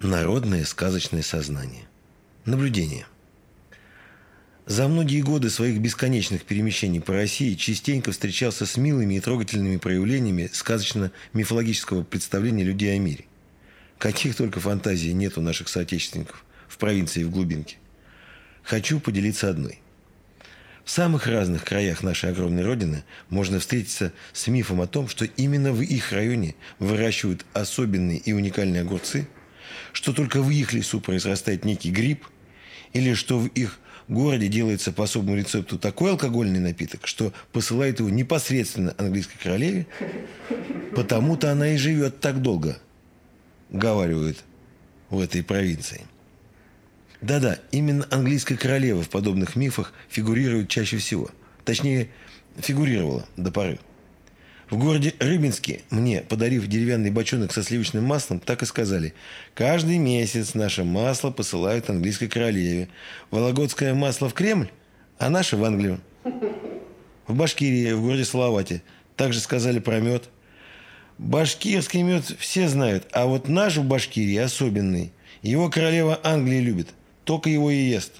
Народное сказочное сознание. Наблюдение. За многие годы своих бесконечных перемещений по России частенько встречался с милыми и трогательными проявлениями сказочно-мифологического представления людей о мире. Каких только фантазий нет у наших соотечественников в провинции и в глубинке. Хочу поделиться одной. В самых разных краях нашей огромной Родины можно встретиться с мифом о том, что именно в их районе выращивают особенные и уникальные огурцы – что только в их лесу произрастает некий гриб, или что в их городе делается по особому рецепту такой алкогольный напиток, что посылает его непосредственно английской королеве, потому-то она и живет так долго, говаривают в этой провинции. Да-да, именно английская королева в подобных мифах фигурирует чаще всего. Точнее, фигурировала до поры. В городе Рыбинске мне, подарив деревянный бочонок со сливочным маслом, так и сказали. Каждый месяц наше масло посылают английской королеве. Вологодское масло в Кремль, а наше в Англию. В Башкирии, в городе Салавате. Также сказали про мед. Башкирский мед все знают, а вот наш в Башкирии особенный. Его королева Англии любит, только его и ест.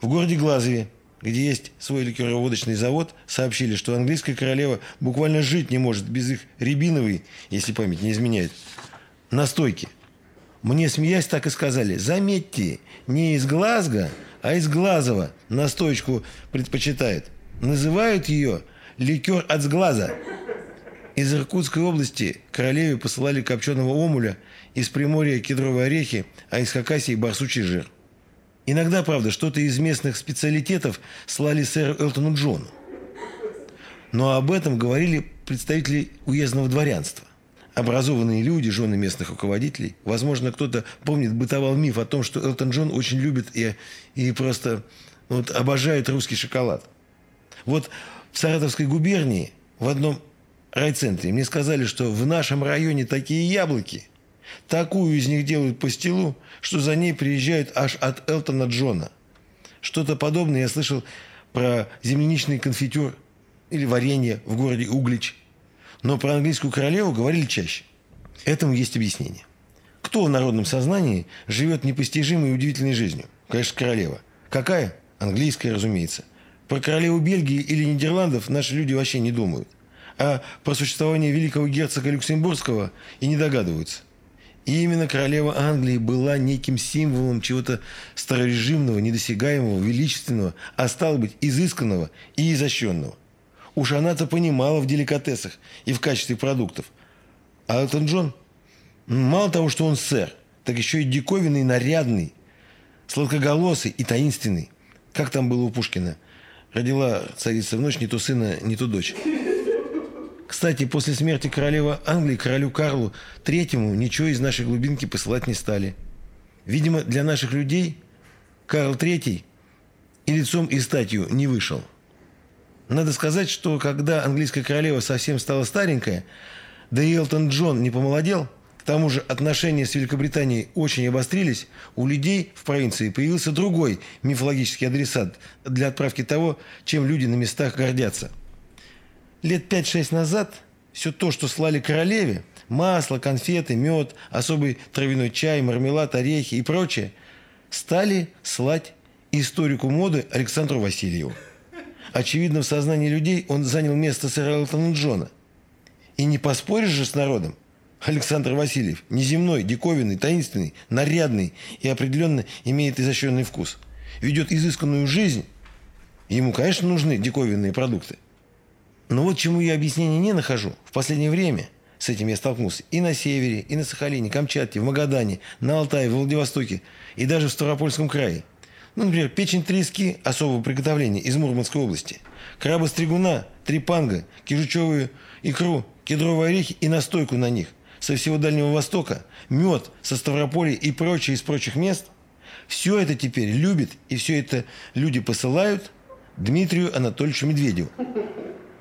В городе Глазове где есть свой ликероводочный завод, сообщили, что английская королева буквально жить не может без их рябиновой, если память не изменяет, настойки. Мне, смеясь, так и сказали, заметьте, не из Глазго, а из Глазова настоечку предпочитают. Называют ее ликер от сглаза. Из Иркутской области королеве посылали копченого омуля, из Приморья кедровые орехи, а из Хакасии барсучий жир. Иногда, правда, что-то из местных специалитетов слали сэру Элтону Джону. Но об этом говорили представители уездного дворянства. Образованные люди, жены местных руководителей. Возможно, кто-то помнит, бытовал миф о том, что Элтон Джон очень любит и, и просто вот, обожает русский шоколад. Вот в Саратовской губернии в одном райцентре мне сказали, что в нашем районе такие яблоки – Такую из них делают пастилу, что за ней приезжают аж от Элтона Джона. Что-то подобное я слышал про земляничный конфитюр или варенье в городе Углич. Но про английскую королеву говорили чаще. Этому есть объяснение. Кто в народном сознании живет непостижимой и удивительной жизнью? Конечно, королева. Какая? Английская, разумеется. Про королеву Бельгии или Нидерландов наши люди вообще не думают. А про существование великого герцога Люксембургского и не догадываются. И именно королева Англии была неким символом чего-то старорежимного, недосягаемого, величественного, а стало быть, изысканного и изощренного. Уж она-то понимала в деликатесах и в качестве продуктов. А Элтон Джон, мало того, что он сэр, так еще и диковинный, нарядный, сладкоголосый и таинственный. Как там было у Пушкина? Родила царица в ночь не то сына, не то дочь. Кстати, после смерти королевы Англии королю Карлу Третьему ничего из нашей глубинки посылать не стали. Видимо, для наших людей Карл Третий и лицом, и статью не вышел. Надо сказать, что когда английская королева совсем стала старенькая, да и Элтон Джон не помолодел, к тому же отношения с Великобританией очень обострились, у людей в провинции появился другой мифологический адресат для отправки того, чем люди на местах гордятся – Лет 5-6 назад все то, что слали королеве, масло, конфеты, мед, особый травяной чай, мармелад, орехи и прочее, стали слать историку моды Александру Васильеву. Очевидно, в сознании людей он занял место сэра Элтона Джона. И не поспоришь же с народом. Александр Васильев неземной, диковинный, таинственный, нарядный и определенно имеет изощренный вкус. Ведет изысканную жизнь. Ему, конечно, нужны диковинные продукты – но вот чему я объяснения не нахожу. В последнее время с этим я столкнулся и на севере, и на Сахалине, Камчатке, в Магадане, на Алтае, в Владивостоке и даже в Ставропольском крае. Ну, например, печень трески особого приготовления из Мурманской области, краба-стригуна, трепанга, кижучевую икру, кедровые орехи и настойку на них со всего Дальнего Востока, мед со Ставрополя и прочее из прочих мест. Все это теперь любит и все это люди посылают Дмитрию Анатольевичу Медведеву.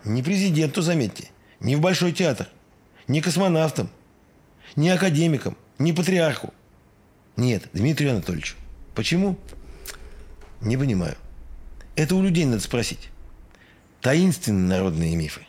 Не президенту, заметьте, не в Большой театр, не космонавтам, не академикам, не патриарху. Нет, Дмитрию Анатольевичу. Почему? Не понимаю. Это у людей надо спросить. Таинственные народные мифы.